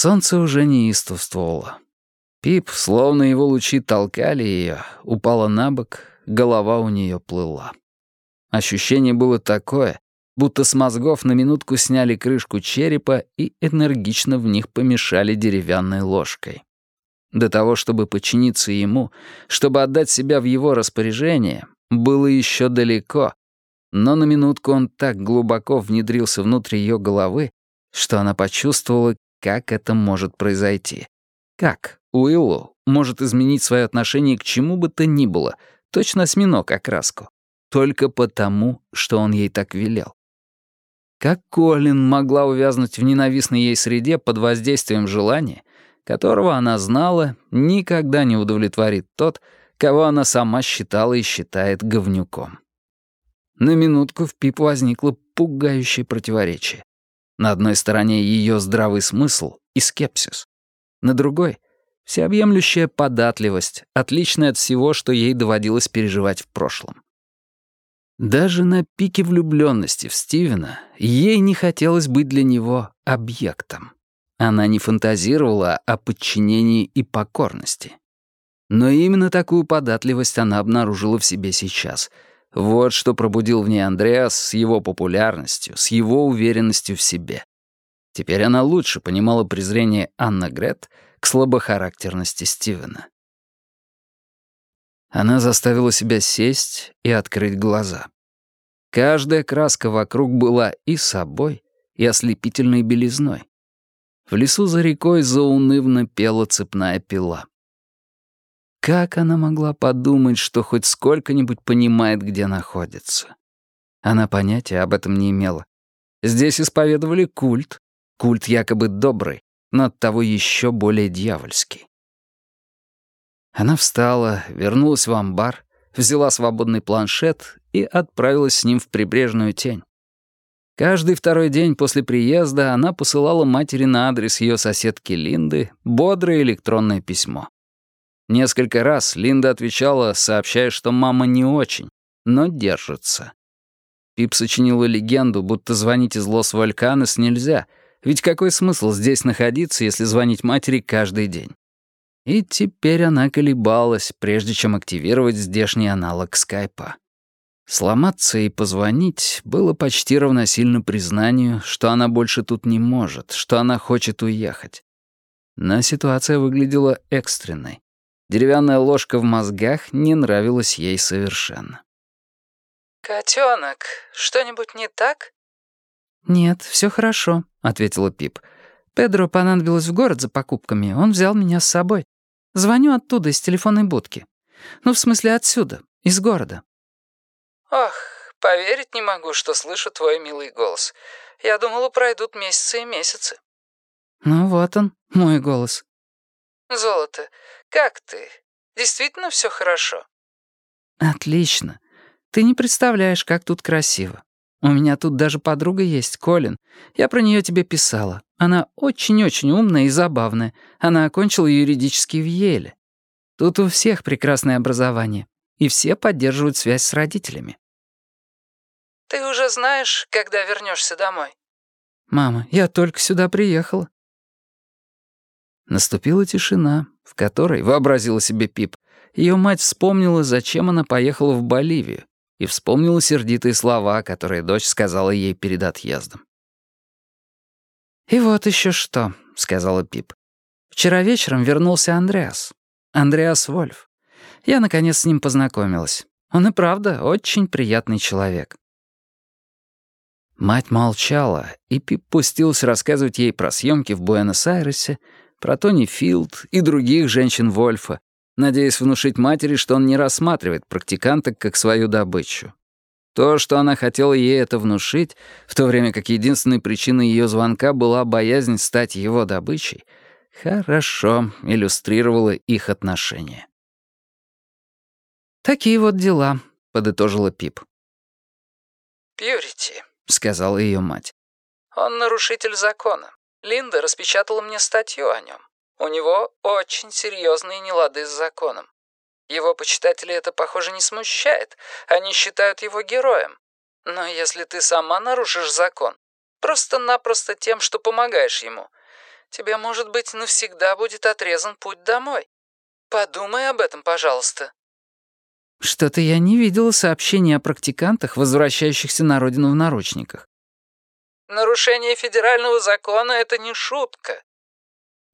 Солнце уже неистовствовало. Пип, словно его лучи толкали ее, упала на бок, голова у нее плыла. Ощущение было такое, будто с мозгов на минутку сняли крышку черепа и энергично в них помешали деревянной ложкой. До того, чтобы подчиниться ему, чтобы отдать себя в его распоряжение, было еще далеко, но на минутку он так глубоко внедрился внутрь ее головы, что она почувствовала, как это может произойти. Как Уиллу может изменить свое отношение к чему бы то ни было, точно осьминог окраску, только потому, что он ей так велел. Как Колин могла увязнуть в ненавистной ей среде под воздействием желания, которого она знала, никогда не удовлетворит тот, кого она сама считала и считает говнюком. На минутку в Пип возникло пугающее противоречие. На одной стороне ее здравый смысл и скепсис. На другой — всеобъемлющая податливость, отличная от всего, что ей доводилось переживать в прошлом. Даже на пике влюбленности в Стивена ей не хотелось быть для него объектом. Она не фантазировала о подчинении и покорности. Но именно такую податливость она обнаружила в себе сейчас — вот что пробудил в ней Андреас с его популярностью, с его уверенностью в себе. Теперь она лучше понимала презрение Анна Грет к слабохарактерности Стивена. Она заставила себя сесть и открыть глаза. Каждая краска вокруг была и собой, и ослепительной белизной. В лесу за рекой заунывно пела цепная пила. Как она могла подумать, что хоть сколько-нибудь понимает, где находится? Она понятия об этом не имела. Здесь исповедовали культ. Культ якобы добрый, но оттого еще более дьявольский. Она встала, вернулась в амбар, взяла свободный планшет и отправилась с ним в прибрежную тень. Каждый второй день после приезда она посылала матери на адрес ее соседки Линды бодрое электронное письмо. Несколько раз Линда отвечала, сообщая, что мама не очень, но держится. Пип сочинила легенду, будто звонить из Лос-Вальканес нельзя, ведь какой смысл здесь находиться, если звонить матери каждый день? И теперь она колебалась, прежде чем активировать здешний аналог скайпа. Сломаться и позвонить было почти равносильно признанию, что она больше тут не может, что она хочет уехать. Но ситуация выглядела экстренной. Деревянная ложка в мозгах не нравилась ей совершенно. «Котёнок, что-нибудь не так?» «Нет, все хорошо», — ответила Пип. «Педро понадобилось в город за покупками, он взял меня с собой. Звоню оттуда, из телефонной будки. Ну, в смысле, отсюда, из города». «Ох, поверить не могу, что слышу твой милый голос. Я думала, пройдут месяцы и месяцы». «Ну вот он, мой голос». «Золото, как ты? Действительно все хорошо?» «Отлично. Ты не представляешь, как тут красиво. У меня тут даже подруга есть, Колин. Я про нее тебе писала. Она очень-очень умная и забавная. Она окончила юридический в Еле. Тут у всех прекрасное образование, и все поддерживают связь с родителями». «Ты уже знаешь, когда вернешься домой?» «Мама, я только сюда приехала». Наступила тишина, в которой, вообразила себе Пип, ее мать вспомнила, зачем она поехала в Боливию, и вспомнила сердитые слова, которые дочь сказала ей перед отъездом. «И вот еще что», — сказала Пип. «Вчера вечером вернулся Андреас. Андреас Вольф. Я, наконец, с ним познакомилась. Он и правда очень приятный человек». Мать молчала, и Пип пустился рассказывать ей про съемки в Буэнос-Айресе, про Тони Филд и других женщин Вольфа, надеясь внушить матери, что он не рассматривает практиканток как свою добычу. То, что она хотела ей это внушить, в то время как единственной причиной ее звонка была боязнь стать его добычей, хорошо иллюстрировало их отношения. «Такие вот дела», — подытожила Пип. «Пьюрити», — сказала ее мать. «Он нарушитель закона. Линда распечатала мне статью о нем. У него очень серьезные нелады с законом. Его почитатели это, похоже, не смущает. Они считают его героем. Но если ты сама нарушишь закон, просто-напросто тем, что помогаешь ему, тебе, может быть, навсегда будет отрезан путь домой. Подумай об этом, пожалуйста». «Что-то я не видела сообщений о практикантах, возвращающихся на родину в наручниках». «Нарушение федерального закона — это не шутка».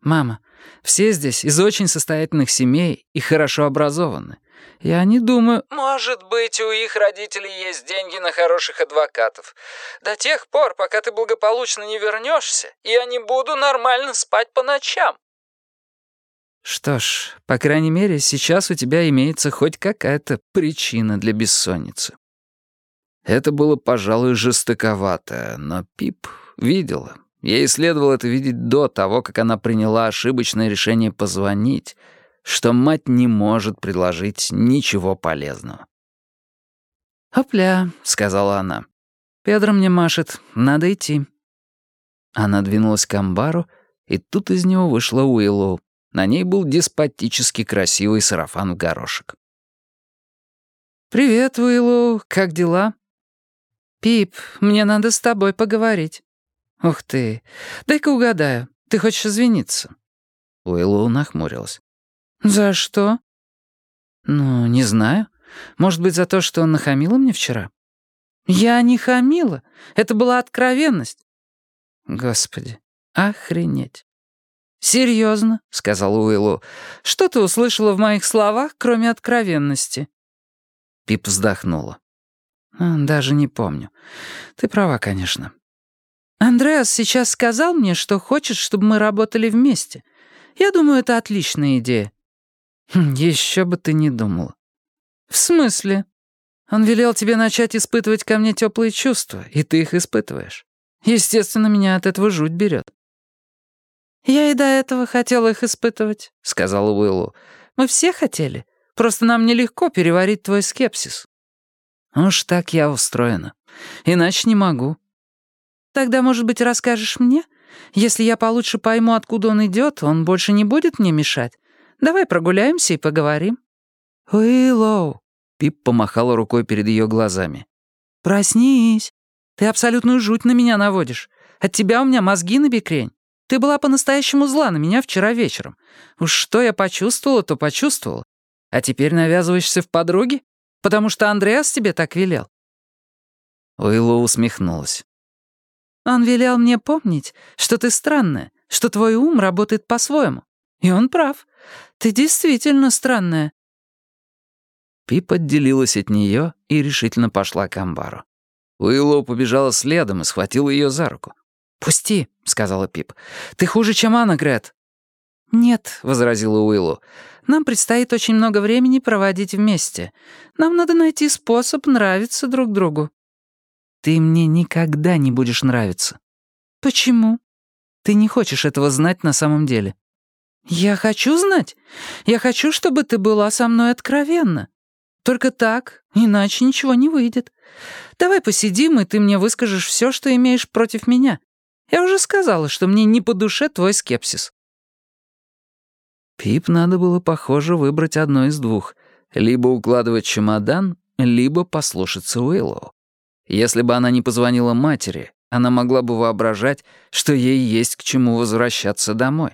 «Мама, все здесь из очень состоятельных семей и хорошо образованы. Я не думаю...» «Может быть, у их родителей есть деньги на хороших адвокатов. До тех пор, пока ты благополучно не вернешься, я не буду нормально спать по ночам». «Что ж, по крайней мере, сейчас у тебя имеется хоть какая-то причина для бессонницы». Это было, пожалуй, жестоковато, но Пип видела. Ей следовало это видеть до того, как она приняла ошибочное решение позвонить, что мать не может предложить ничего полезного. «Опля», — сказала она. «Педро мне машет, надо идти». Она двинулась к амбару, и тут из него вышла Уиллоу. На ней был деспотически красивый сарафан в горошек. «Привет, Уиллоу, как дела?» «Пип, мне надо с тобой поговорить». «Ух ты! Дай-ка угадаю, ты хочешь извиниться?» Уиллоу нахмурилась. «За что?» «Ну, не знаю. Может быть, за то, что он нахамила мне вчера?» «Я не хамила. Это была откровенность». «Господи, охренеть». «Серьезно», — сказал Уиллу. «Что ты услышала в моих словах, кроме откровенности?» Пип вздохнула. «Даже не помню. Ты права, конечно. Андреас сейчас сказал мне, что хочет, чтобы мы работали вместе. Я думаю, это отличная идея». Хм, «Еще бы ты не думала». «В смысле?» «Он велел тебе начать испытывать ко мне теплые чувства, и ты их испытываешь. Естественно, меня от этого жуть берет. «Я и до этого хотела их испытывать», — сказала Уиллу. «Мы все хотели. Просто нам нелегко переварить твой скепсис». «Уж так я устроена. Иначе не могу». «Тогда, может быть, расскажешь мне? Если я получше пойму, откуда он идет, он больше не будет мне мешать. Давай прогуляемся и поговорим». «Уиллоу», — Пип помахала рукой перед ее глазами. «Проснись. Ты абсолютную жуть на меня наводишь. От тебя у меня мозги на бекрень. Ты была по-настоящему зла на меня вчера вечером. Уж что я почувствовала, то почувствовала. А теперь навязываешься в подруги? Потому что Андреас тебе так велел». Уиллоу усмехнулась. «Он велел мне помнить, что ты странная, что твой ум работает по-своему. И он прав. Ты действительно странная». Пип отделилась от нее и решительно пошла к амбару. Уиллоу побежала следом и схватила ее за руку. «Пусти», — сказала Пип. «Ты хуже, чем Анна, Грет». «Нет», — возразила Уиллу. «Нам предстоит очень много времени проводить вместе. Нам надо найти способ нравиться друг другу». «Ты мне никогда не будешь нравиться». «Почему?» «Ты не хочешь этого знать на самом деле». «Я хочу знать. Я хочу, чтобы ты была со мной откровенна. Только так, иначе ничего не выйдет. Давай посидим, и ты мне выскажешь все, что имеешь против меня. Я уже сказала, что мне не по душе твой скепсис». Пип надо было, похоже, выбрать одно из двух. Либо укладывать чемодан, либо послушаться Уиллоу. Если бы она не позвонила матери, она могла бы воображать, что ей есть к чему возвращаться домой.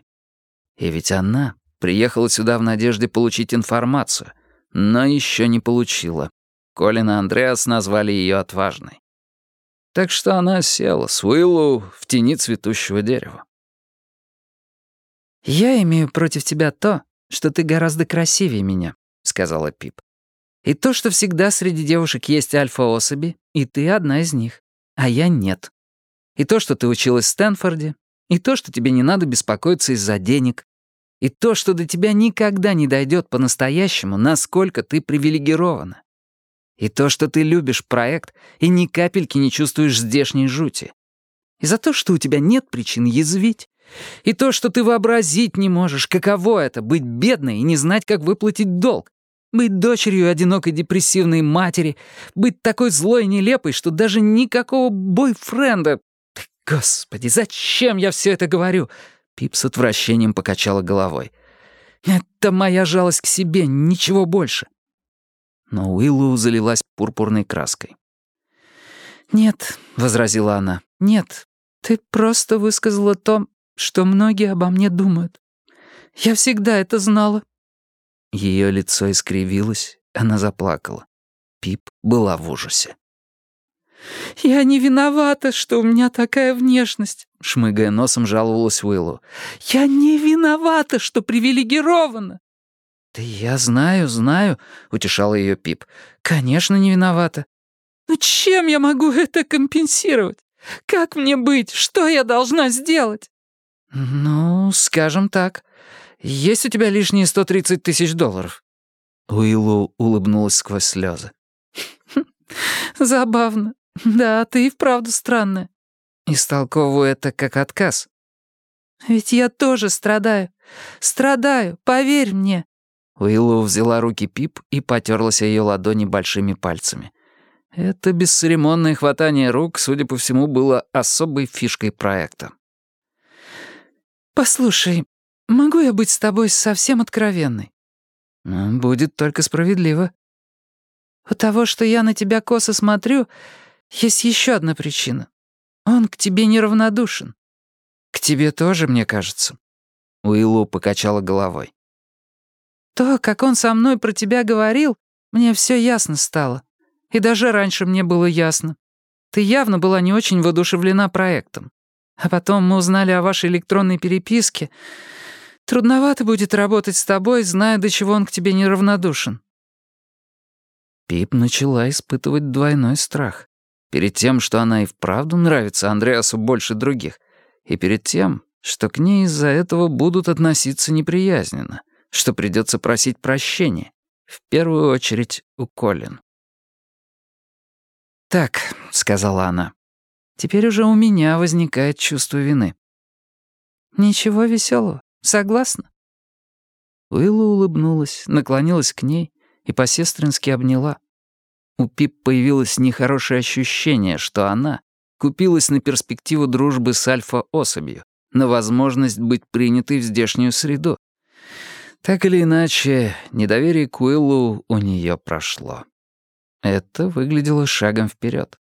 И ведь она приехала сюда в надежде получить информацию, но еще не получила. Колин и Андреас назвали ее отважной. Так что она села с Уиллоу в тени цветущего дерева. «Я имею против тебя то, что ты гораздо красивее меня», — сказала Пип. «И то, что всегда среди девушек есть альфа-особи, и ты одна из них, а я нет. И то, что ты училась в Стэнфорде, и то, что тебе не надо беспокоиться из-за денег, и то, что до тебя никогда не дойдет по-настоящему, насколько ты привилегирована. И то, что ты любишь проект и ни капельки не чувствуешь здешней жути. И за то, что у тебя нет причин язвить. И то, что ты вообразить не можешь, каково это — быть бедной и не знать, как выплатить долг. Быть дочерью одинокой депрессивной матери, быть такой злой и нелепой, что даже никакого бойфренда... Господи, зачем я все это говорю? Пип с отвращением покачала головой. Это моя жалость к себе, ничего больше но Уиллоу залилась пурпурной краской. «Нет», — возразила она, — «нет, ты просто высказала то, что многие обо мне думают. Я всегда это знала». Ее лицо искривилось, она заплакала. Пип была в ужасе. «Я не виновата, что у меня такая внешность», — шмыгая носом жаловалась Уиллу. «Я не виновата, что привилегирована». «Да я знаю, знаю», — утешала ее Пип. «Конечно, не виновата». «Ну чем я могу это компенсировать? Как мне быть? Что я должна сделать?» «Ну, скажем так, есть у тебя лишние 130 тысяч долларов?» Уиллу улыбнулась сквозь слезы. «Забавно. Да, ты и вправду странная». Истолковываю это как отказ. «Ведь я тоже страдаю. Страдаю, поверь мне». Уиллоу взяла руки Пип и потерлась о ее ладони большими пальцами. Это бесцеремонное хватание рук, судя по всему, было особой фишкой проекта. «Послушай, могу я быть с тобой совсем откровенной?» «Будет только справедливо». «У того, что я на тебя косо смотрю, есть еще одна причина. Он к тебе неравнодушен. К тебе тоже, мне кажется. Уиллу покачала головой. То, как он со мной про тебя говорил, мне все ясно стало. И даже раньше мне было ясно. Ты явно была не очень воодушевлена проектом. А потом мы узнали о вашей электронной переписке. Трудновато будет работать с тобой, зная, до чего он к тебе неравнодушен». Пип начала испытывать двойной страх. Перед тем, что она и вправду нравится Андреасу больше других, и перед тем, что к ней из-за этого будут относиться неприязненно, что придется просить прощения, в первую очередь у Колин. «Так», — сказала она, — «теперь уже у меня возникает чувство вины». «Ничего веселого, согласна?» Уилла улыбнулась, наклонилась к ней и по-сестрински обняла. У Пип появилось нехорошее ощущение, что она купилась на перспективу дружбы с альфа-особью, на возможность быть принятой в здешнюю среду. Так или иначе, недоверие к Уиллу у нее прошло. Это выглядело шагом вперед.